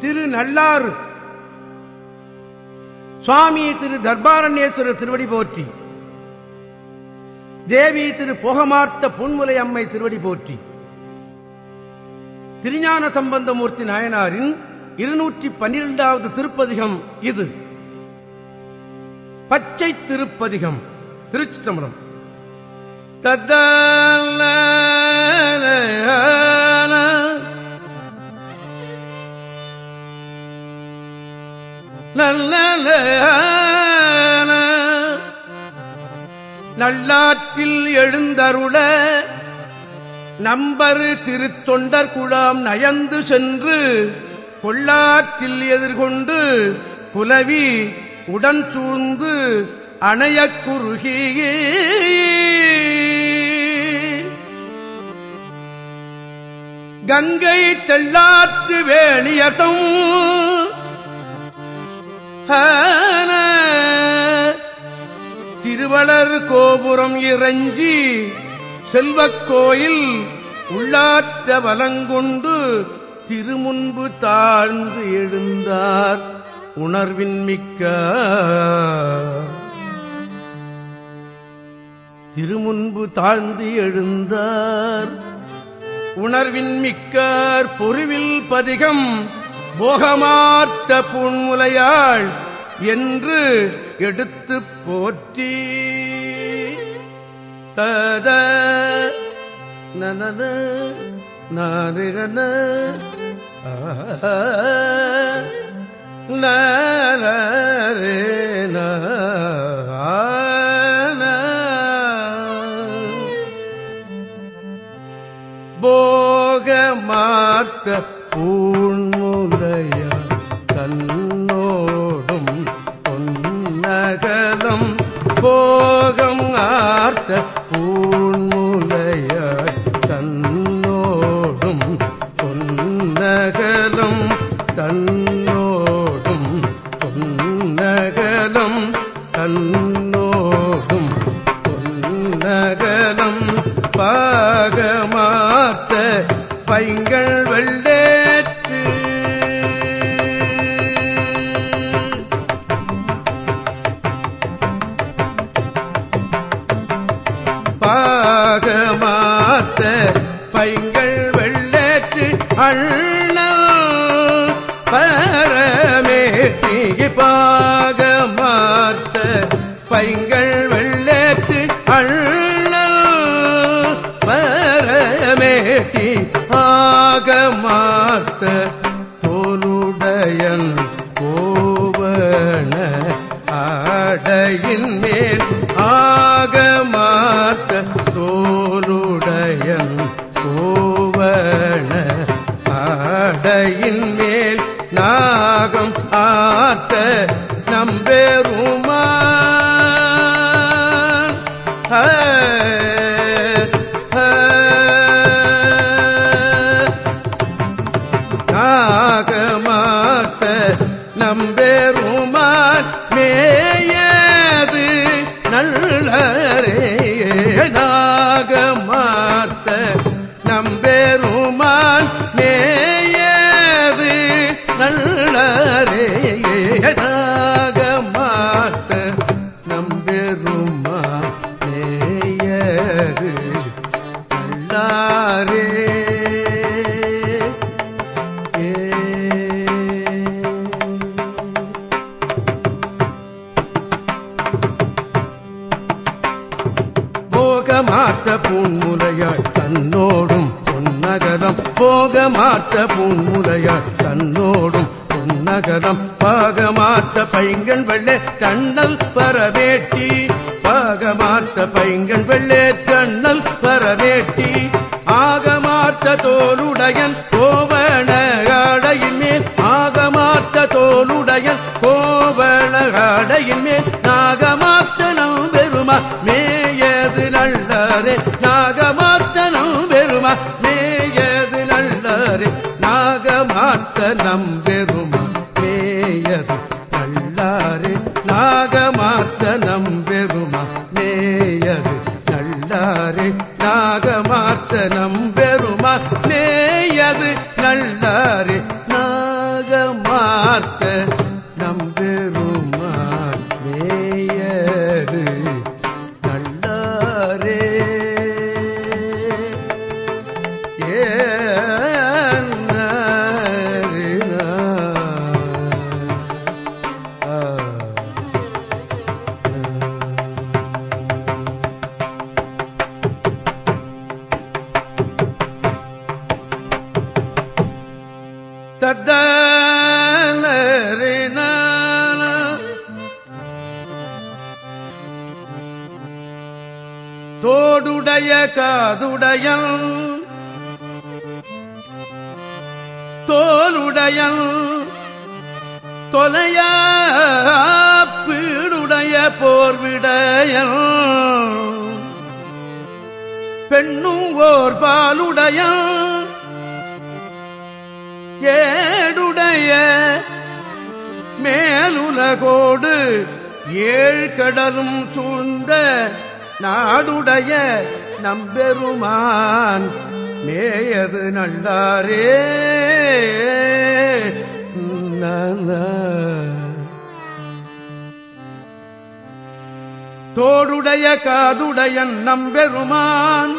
திரு நல்லாறு சுவாமி திரு தர்பாரண்யேஸ்வரர் திருவடி போற்றி. தேவி திரு போகமார்த்த பொன்முலை அம்மை திருவடி போற்றி. திருஞான சம்பந்தமூர்த்தி நாயனாரின் இருநூற்றி பன்னிரெண்டாவது திருப்பதிகம் இது. பச்சை திருப்பதிகம் திருச்சிற்றம்பலம். தத்தான நல்லாற்றில் எழுந்தருள நம்பரு திருத்தொண்டர் குழாம் நயந்து சென்று கொள்ளாற்றில் எதிர்கொண்டு புலவி உடன் சூழ்ந்து அணைய குறுகியே. கங்கை தெள்ளாற்று வேணியதும் திருவளர் கோபுரம் இறைஞ்சி செல்வக் கோயில் உள்ளாற்ற வலங்கொண்டு திருமுன்பு தாழ்ந்து எழுந்தார் உணர்வின் மிக்க. திருமுன்பு தாழ்ந்து எழுந்தார் உணர்வின் மிக்கார் பொருவில் பதிகம் போகமார்த்த புன்முலையாள் என்று எடுத்து போற்றி. தத நனன நாரிரன நரே போகமார்த்த பூ நல்லரே பைங்கன் வெள்ளே கண்ணல் பரவேட்டி ஆகமாற்ற தோருடையன் பார்க்க தோடுடைய காதுடையன் தோலுடையன் தொலையா பீடுடைய போர்விடையன் பெண்ணும் ஓர் பாலுடையன் ஏடுடைய மேலுலகோடு ஏழ்கடலும் சூழ்ந்த நாடுடைய நம்பெருமான் மேயது நல்லாரே. தோடுடைய காதுடையன் நம்பெருமான்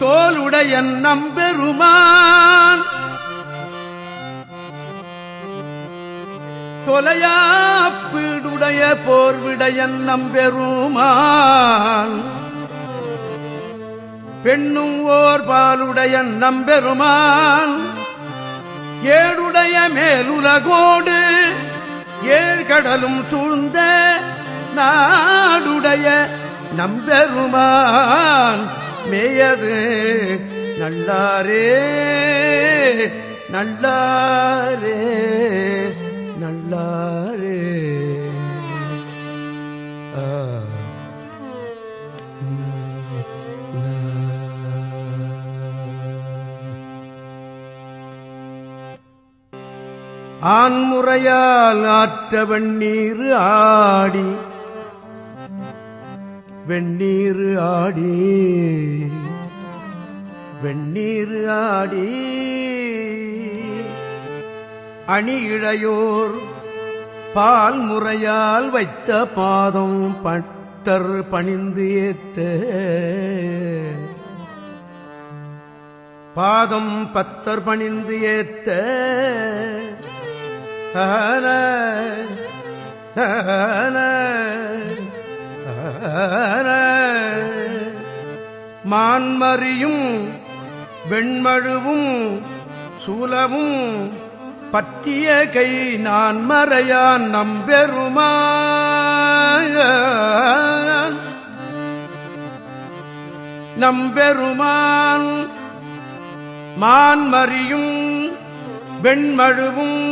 தோலுடையன் நம்பெருமான் தொலையாப்பு தொலையாப்பீடுடைய போர்விடையன் நம்பெருமான் பெண்ணும் ஓர் பாலுடையன் நம்பெருமான் ஏழுடைய மேலுலகோடு ஏழ்கடலும் சூழ்ந்த நாடுடைய நம்பெருமான் மேயது நல்லாரே நல்லாரே நல்லாரே. ஆண்முறையால் ஆற்ற வெண்ணீர் ஆடி வெண்ணீர் ஆடி வெண்ணீர் ஆடி. அணியிழையோர் பால் முறையால் வைத்த பாதம் பட்டர் பணிந்து ஏத்த. பாதம் பத்தர் பணிந்து ஏத்த. மான்மறியும் வெண்மழுவும் சூலவும் பற்றிய கை நான் மறையான் நம்பெருமான் நம்பெருமான் மான்மறியும் வெண்மழுவும்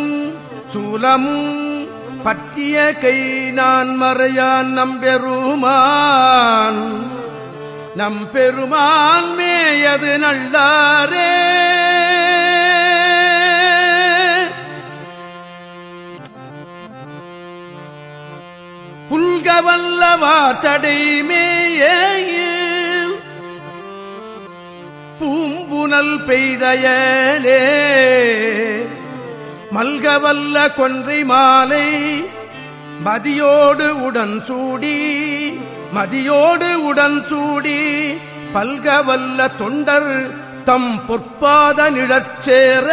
சூலமும் பற்றிய கை நான் மறையான் நம்பெருமான் நம்பெருமான் மேயது நல்லாரே. புல்கவல்லவார் சடை மேய பூம்புனல் பெய்தயலே. மல்கவல்ல கொன்றை மாலை மதியோடு உடன் சூடி மதியோடு உடன் சூடி பல்கவல்ல தொண்டர் தம் பொற்பாத நிழச்சேர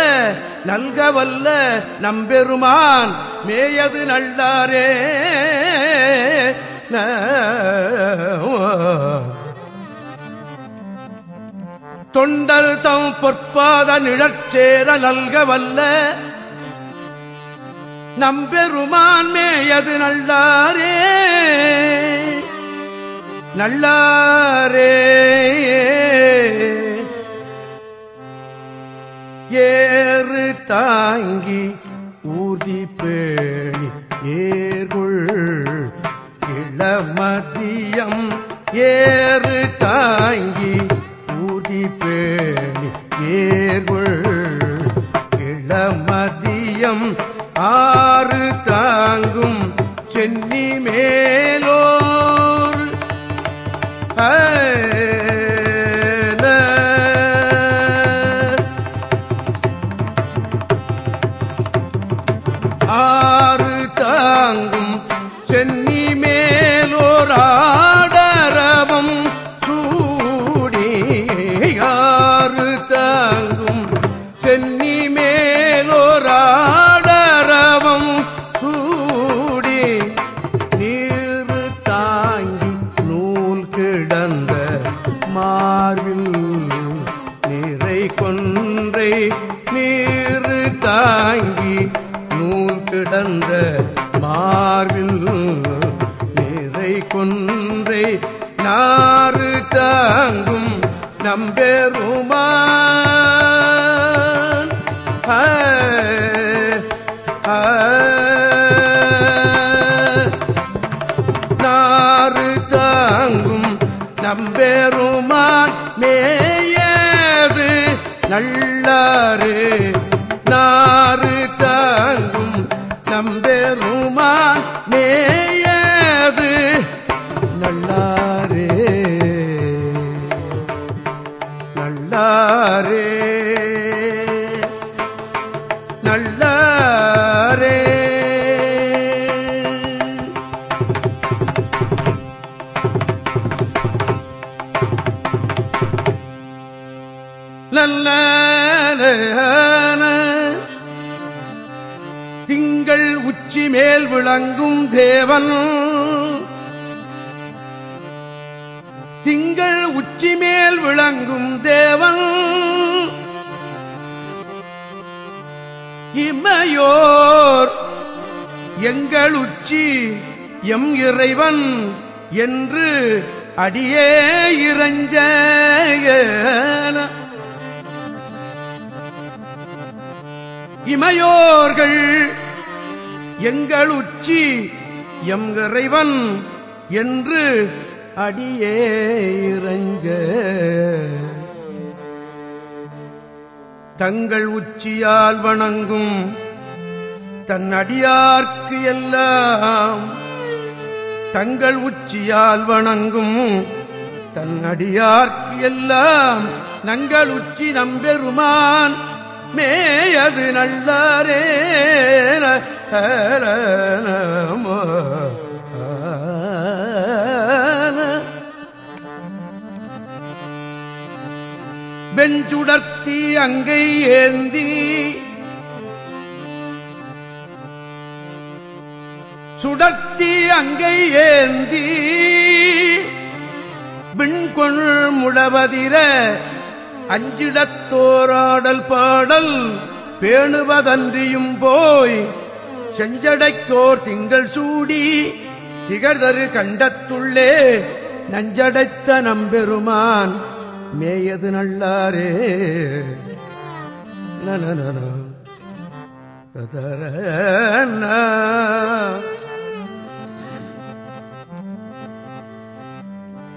நல்கவல்ல நம்பெருமான் மேயது நல்லாரே ந- தொண்டர் தம் பொற்பாத நிழச்சேர நல்கவல்ல நம்பெருமான் மேயது நல்லாரே. நல்லாரே. ஏறு தாங்கி ஊதி பேணி ஏருள் இளமதியம் ஏறு தாங்கி வெண்ணி மேலோர் ஆறு தாங்கும் சென்னி தாங்கும் நம்பெருமா உச்சி மேல் விளங்கும் தேவன். திங்கள் உச்சி மேல் விளங்கும் தேவன். இமையோர் எங்கள் உச்சி எம் இறைவன் என்று அடியே இறஞ்ச இமையோர்கள் எங்கள் உச்சி எம் இறைவன் என்று அடியே இறஞ்ச. தங்கள் உச்சியால் வணங்கும் தன் அடியார்க்கு எல்லாம். தங்கள் உச்சியால் வணங்கும் தன் அடியார்க்கு எல்லாம். நங்கள் உச்சி நம்பெருமான் மேயது நல்லாரே. வெஞ்சுடர்த்தி அங்கை ஏந்தி சுடர்த்தி அங்கை ஏந்தி விண்கொள் முழவதிர அஞ்சிடத்தோராடல் பாடல் பேணுவதன்றியும் போய் செஞ்சடைக்கோர் திங்கள் சூடி திகழ்தரு கண்டத்துள்ளே நஞ்சடைத்த நம்பெருமான் மேயது நல்லாரே. நன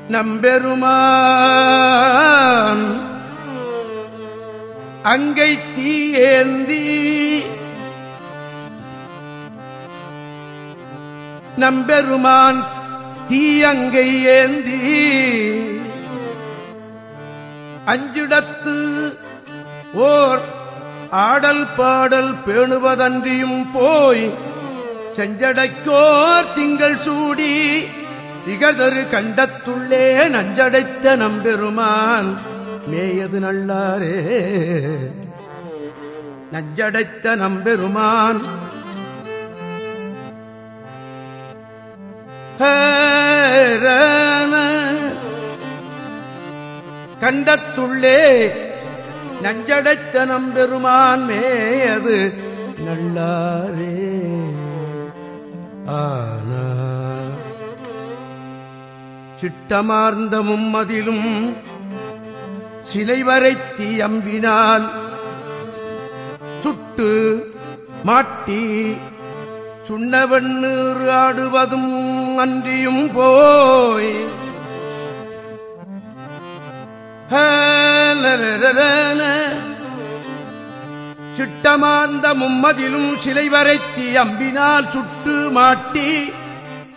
நம்பெருமான் அங்கை தீ தீயேந்தி நம்பெருமான் தீயங்கை ஏந்தி. அஞ்சிடத்து ஓர் ஆடல் பாடல் பேணுவதன்றியும் போய் செஞ்சடைக்கோர் திங்கள் சூடி திகழ்தரு கண்டத்துள்ளே நஞ்சடைத்த நம்பெருமான் மேயது நல்லாரே. நஞ்சடைத்த நம்பெருமான் கண்டத்துள்ளே நஞ்சடைத்த நம்பெருமான் மேயது நல்லாரே. ஆன. சிட்டமார்ந்த மும்மதிலும் சிலை வரைத்தி அம்பினால் சுட்டு மாட்டி சுண்ணவண்ணீர் ஆடுவதும் அன்றியும் போய். சிட்டமார்ந்த மும்மதிலும் சிலை வரைத்தி அம்பினால் சுட்டு மாட்டி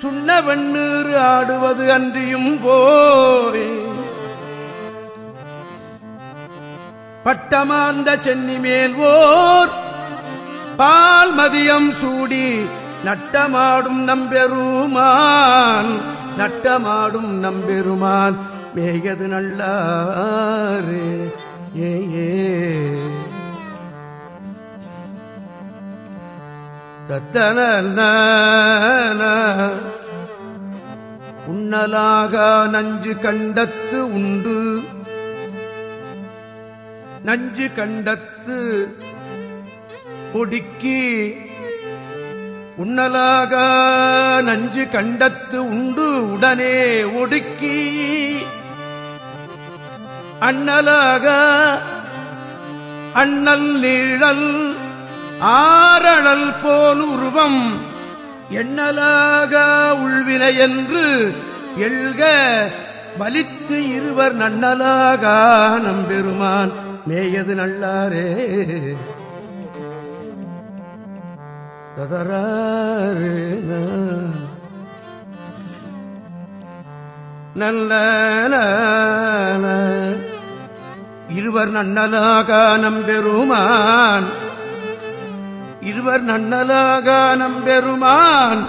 சுண்ண வெண்ணீறு ஆடுவது அன்றியும் போய். பட்டமார்ந்த சென்னி மேல் ஓர் பால் மதியம் சூடி நட்டமாடும் நம்பெருமான் நட்டமாடும் நம்பெருமான் மேயது நல்லாரே ஏ ஏ. தத்தன உண்ணலாக நஞ்சு கண்டத்து உண்டு. நஞ்சு கண்டத்து பொடுக்கி உண்ணலாக நஞ்சு கண்டத்து உண்டு உடனே ஒடுக்கி அண்ணலாக அண்ணல் நீழல் ஆரணல் போல் உருவம் எண்ணலாக உள்வினை என்று எழ்க வலித்து இருவர் நன்னலாக நம்பெருமான். மேயது நல்லாரே. நல்ல இருவர் நன்னலாக நம்பெருமான் இருவர் நன்னலாக நம்பெருமான்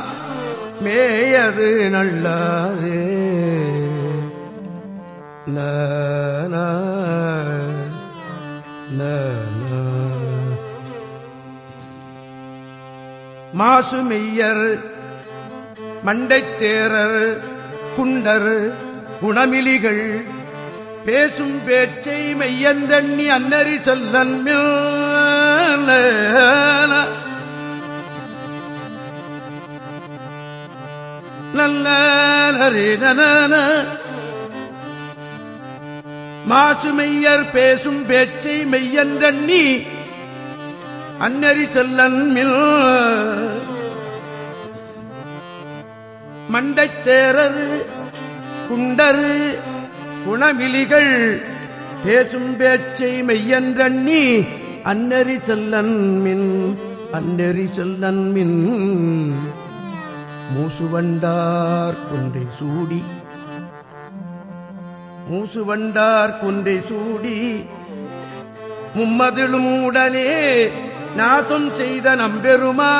மேயது நல்லாரே ந மாசுமெய்யர் மண்டைத்தேரர் குண்டர் குணமிலிகள் பேசும் பேச்சை மெய்யந்தண்ணி அன்னறி சொல்லன் நல்ல மாசுமெய்யர் பேசும் பேச்சை மெய்யன்றண்ணி அன்னறி செல்லன் மில். மண்டைத்தேரரு குண்டரு குணமிலிகள் பேசும் பேச்சை மெய்யன்றண்ணி அன்னறி செல்லன் மின் அன்னறி செல்லன் மின். மூசுவண்டார் குன்றை சூடி மூசுவண்டார் குன்றை சூடி மும்மதிலும் உடனே நாசம் செய்த நம்பெருமா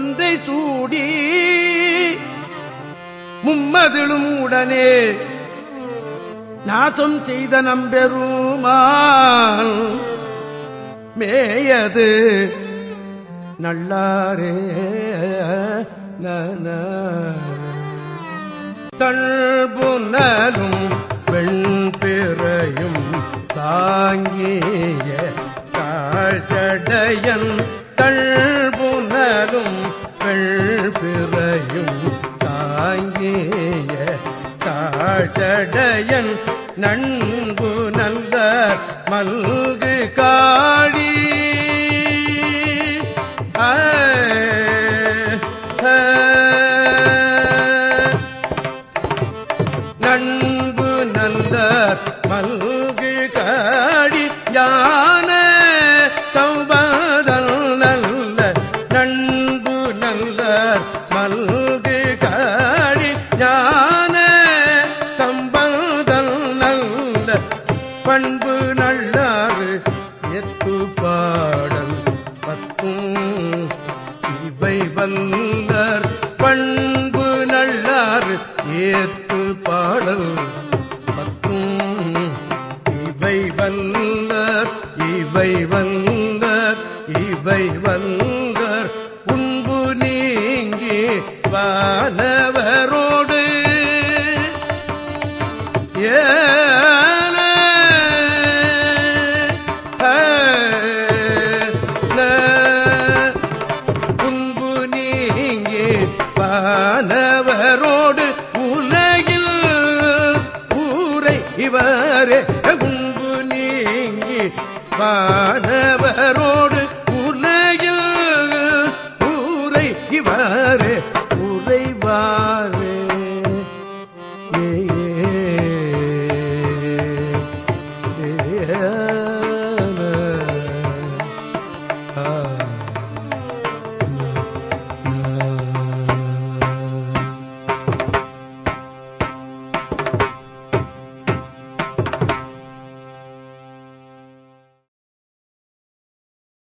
ஒன்றை சூடி மும்மதிலும் உடனே நாசம் செய்த நம்பெருமான் மேயது நல்லாரே நன தள்புனலும் வெண்பிறையும் தாங்கிய காழ்ச்சடையன் தள்புனலும் காழ்ச்சடையன் நண்பு நல்ல மல்கு காடி. ஊரை இவரே நீங்கி வானவரோடு